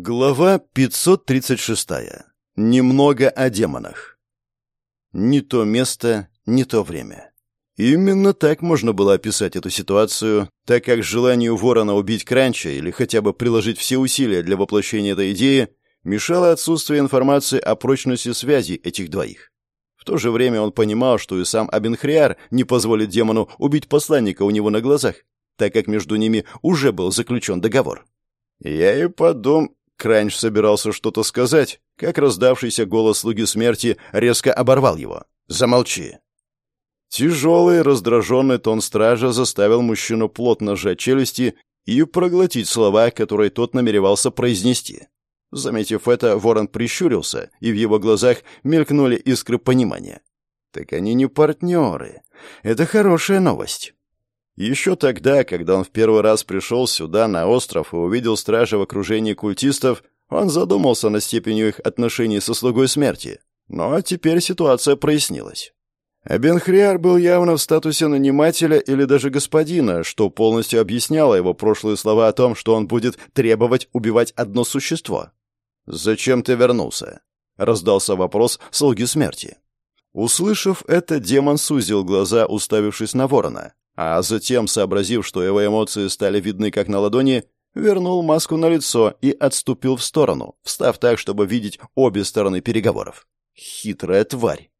Глава 536. Немного о демонах. Не то место, не то время. Именно так можно было описать эту ситуацию, так как желанию ворона убить Кранча или хотя бы приложить все усилия для воплощения этой идеи мешало отсутствие информации о прочности связи этих двоих. В то же время он понимал, что и сам Абенхриар не позволит демону убить посланника у него на глазах, так как между ними уже был заключен договор. «Я и подум...» Кранч собирался что-то сказать, как раздавшийся голос слуги смерти резко оборвал его. «Замолчи!» Тяжелый, раздраженный тон стража заставил мужчину плотно сжать челюсти и проглотить слова, которые тот намеревался произнести. Заметив это, ворон прищурился, и в его глазах мелькнули искры понимания. «Так они не партнеры. Это хорошая новость». Еще тогда, когда он в первый раз пришел сюда, на остров, и увидел стража в окружении культистов, он задумался над степенью их отношений со слугой смерти. Но теперь ситуация прояснилась. Бенхриар был явно в статусе нанимателя или даже господина, что полностью объясняло его прошлые слова о том, что он будет требовать убивать одно существо. «Зачем ты вернулся?» — раздался вопрос слуги смерти. Услышав это, демон сузил глаза, уставившись на ворона, а затем, сообразив, что его эмоции стали видны как на ладони, вернул маску на лицо и отступил в сторону, встав так, чтобы видеть обе стороны переговоров. Хитрая тварь.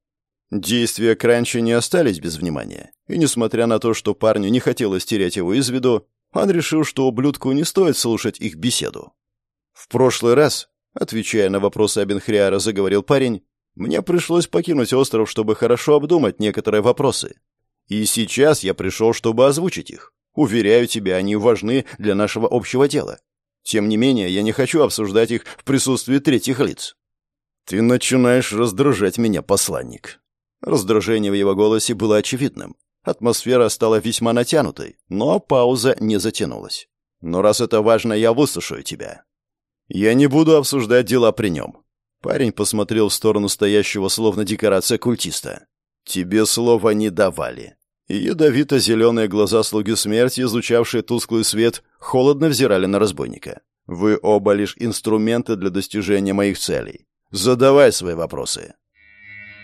Действия Кранча не остались без внимания, и несмотря на то, что парню не хотелось терять его из виду, он решил, что ублюдку не стоит слушать их беседу. «В прошлый раз», — отвечая на вопросы Абенхриара, заговорил парень, «мне пришлось покинуть остров, чтобы хорошо обдумать некоторые вопросы, и сейчас я пришел, чтобы озвучить их. Уверяю тебя, они важны для нашего общего дела. Тем не менее, я не хочу обсуждать их в присутствии третьих лиц. Ты начинаешь раздражать меня, посланник. Раздражение в его голосе было очевидным. Атмосфера стала весьма натянутой, но пауза не затянулась. Но раз это важно, я выслушаю тебя. Я не буду обсуждать дела при нем. Парень посмотрел в сторону стоящего словно декорация культиста. Тебе слова не давали и ядовито-зеленые глаза слуги смерти, излучавшие тусклый свет, холодно взирали на разбойника. «Вы оба лишь инструменты для достижения моих целей. Задавай свои вопросы».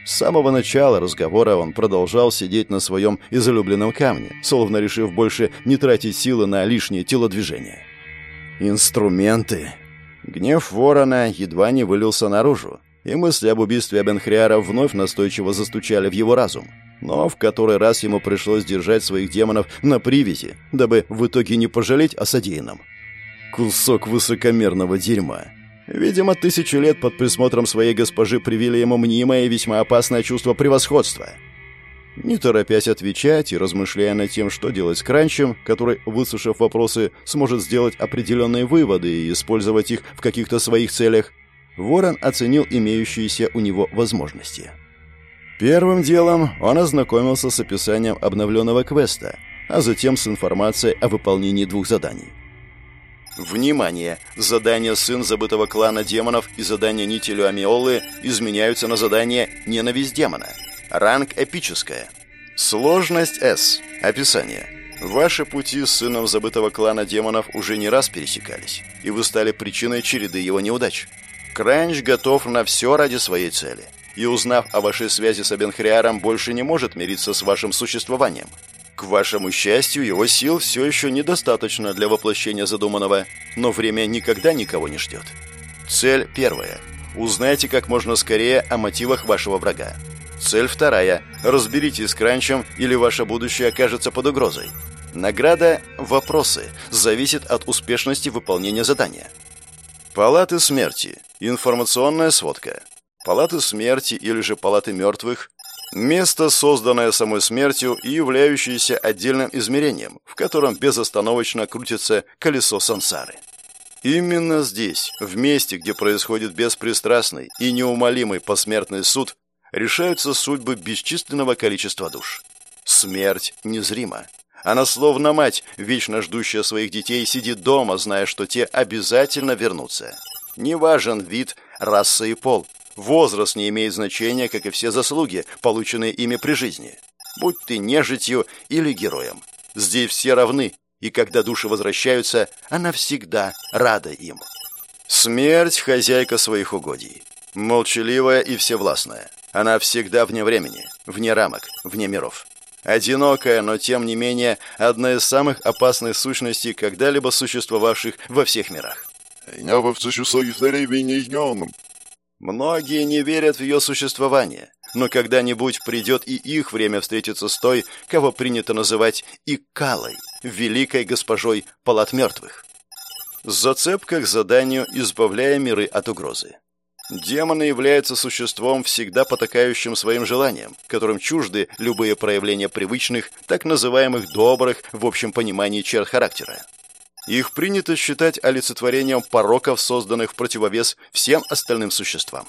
С самого начала разговора он продолжал сидеть на своем излюбленном камне, словно решив больше не тратить силы на лишние телодвижения. «Инструменты!» Гнев ворона едва не вылился наружу, и мысли об убийстве Абенхриара вновь настойчиво застучали в его разум но в который раз ему пришлось держать своих демонов на привязи, дабы в итоге не пожалеть о содеянном. Кусок высокомерного дерьма. Видимо, тысячу лет под присмотром своей госпожи привили ему мнимое и весьма опасное чувство превосходства. Не торопясь отвечать и размышляя над тем, что делать с Кранчем, который, выслушав вопросы, сможет сделать определенные выводы и использовать их в каких-то своих целях, Ворон оценил имеющиеся у него возможности. Первым делом он ознакомился с описанием обновленного квеста, а затем с информацией о выполнении двух заданий. Внимание! Задание «Сын забытого клана демонов» и задание «Нителю Амиолы» изменяются на задание «Ненависть демона». Ранг «Эпическое». Сложность «С». Описание. Ваши пути с сыном забытого клана демонов уже не раз пересекались, и вы стали причиной череды его неудач. Кранч готов на все ради своей цели и, узнав о вашей связи с Абенхриаром, больше не может мириться с вашим существованием. К вашему счастью, его сил все еще недостаточно для воплощения задуманного, но время никогда никого не ждет. Цель первая. Узнайте как можно скорее о мотивах вашего врага. Цель вторая. Разберитесь с Кранчем, или ваше будущее окажется под угрозой. Награда «Вопросы» зависит от успешности выполнения задания. Палаты смерти. Информационная сводка. Палаты смерти или же палаты мертвых – место, созданное самой смертью и являющееся отдельным измерением, в котором безостановочно крутится колесо сансары. Именно здесь, в месте, где происходит беспристрастный и неумолимый посмертный суд, решаются судьбы бесчисленного количества душ. Смерть незрима. Она словно мать, вечно ждущая своих детей, сидит дома, зная, что те обязательно вернутся. Не важен вид, раса и пол – Возраст не имеет значения, как и все заслуги, полученные ими при жизни. Будь ты нежитью или героем. Здесь все равны, и когда души возвращаются, она всегда рада им. Смерть – хозяйка своих угодий. Молчаливая и всевластная. Она всегда вне времени, вне рамок, вне миров. Одинокая, но тем не менее одна из самых опасных сущностей, когда-либо существовавших во всех мирах. Многие не верят в ее существование, но когда-нибудь придет и их время встретиться с той, кого принято называть Икалой, великой госпожой палат мертвых. Зацепка к заданию, избавляя миры от угрозы. Демоны являются существом, всегда потакающим своим желаниям, которым чужды любые проявления привычных, так называемых добрых в общем понимании черт характера. Их принято считать олицетворением пороков, созданных в противовес всем остальным существам.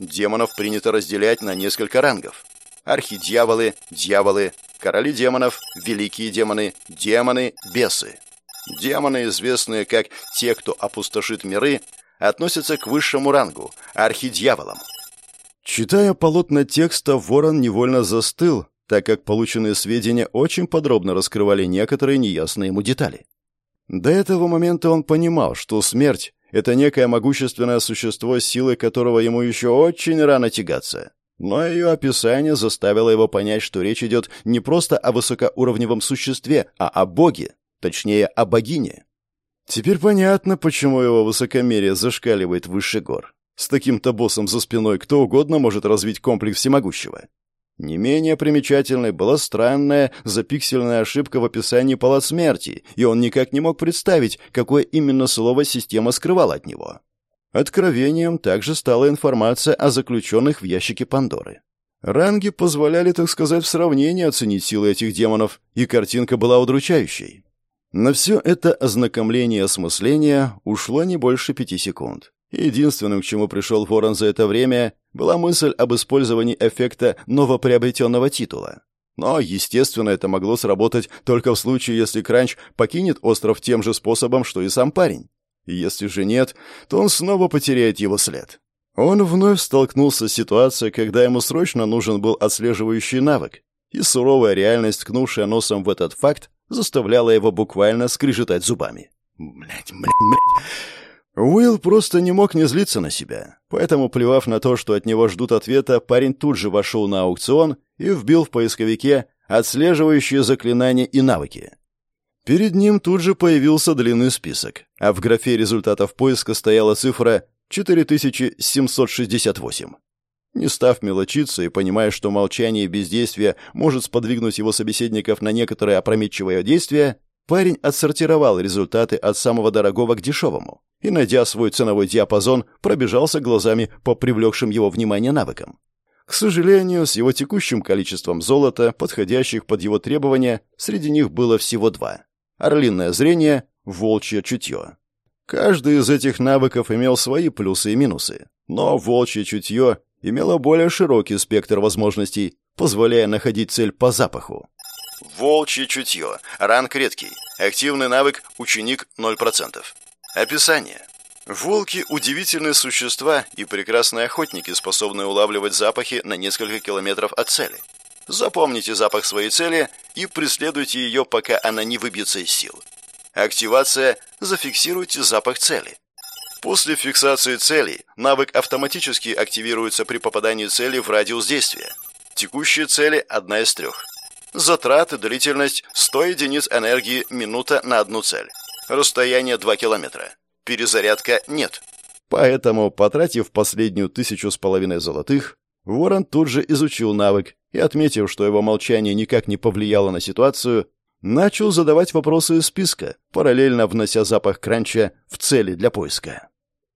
Демонов принято разделять на несколько рангов. Архидьяволы, дьяволы, короли демонов, великие демоны, демоны, бесы. Демоны, известные как те, кто опустошит миры, относятся к высшему рангу – архидьяволам. Читая полотна текста, Ворон невольно застыл, так как полученные сведения очень подробно раскрывали некоторые неясные ему детали. До этого момента он понимал, что смерть — это некое могущественное существо, силой которого ему еще очень рано тягаться. Но ее описание заставило его понять, что речь идет не просто о высокоуровневом существе, а о боге, точнее, о богине. Теперь понятно, почему его высокомерие зашкаливает выше гор. С таким-то боссом за спиной кто угодно может развить комплекс всемогущего. Не менее примечательной была странная запиксельная ошибка в описании палат смерти, и он никак не мог представить, какое именно слово система скрывала от него. Откровением также стала информация о заключенных в ящике Пандоры. Ранги позволяли, так сказать, в сравнении оценить силы этих демонов, и картинка была удручающей. На все это ознакомление и осмысление ушло не больше пяти секунд. Единственным, к чему пришел Ворон за это время, была мысль об использовании эффекта новоприобретенного титула. Но, естественно, это могло сработать только в случае, если Кранч покинет остров тем же способом, что и сам парень. И если же нет, то он снова потеряет его след. Он вновь столкнулся с ситуацией, когда ему срочно нужен был отслеживающий навык, и суровая реальность, ткнувшая носом в этот факт, заставляла его буквально скрежетать зубами. Блять, блять, блять. Уилл просто не мог не злиться на себя. Поэтому, плевав на то, что от него ждут ответа, парень тут же вошел на аукцион и вбил в поисковике отслеживающие заклинания и навыки. Перед ним тут же появился длинный список, а в графе результатов поиска стояла цифра 4768. Не став мелочиться и понимая, что молчание и бездействие может сподвигнуть его собеседников на некоторые опрометчивые действия, парень отсортировал результаты от самого дорогого к дешевому и, найдя свой ценовой диапазон, пробежался глазами по привлекшим его внимание навыкам. К сожалению, с его текущим количеством золота, подходящих под его требования, среди них было всего два. Орлиное зрение, волчье чутье. Каждый из этих навыков имел свои плюсы и минусы, но волчье чутье имела более широкий спектр возможностей, позволяя находить цель по запаху. Волчье чутье. Ранг редкий. Активный навык ученик 0%. Описание. Волки – удивительные существа и прекрасные охотники, способные улавливать запахи на несколько километров от цели. Запомните запах своей цели и преследуйте ее, пока она не выбьется из сил. Активация – зафиксируйте запах цели. После фиксации цели навык автоматически активируется при попадании цели в радиус действия. Текущие цели – одна из трех. Затраты, длительность – 100 единиц энергии минута на одну цель. Расстояние 2 километра. Перезарядка нет. Поэтому, потратив последнюю тысячу с половиной золотых, Ворон тут же изучил навык и, отметив, что его молчание никак не повлияло на ситуацию, начал задавать вопросы из списка, параллельно внося запах кранча в цели для поиска.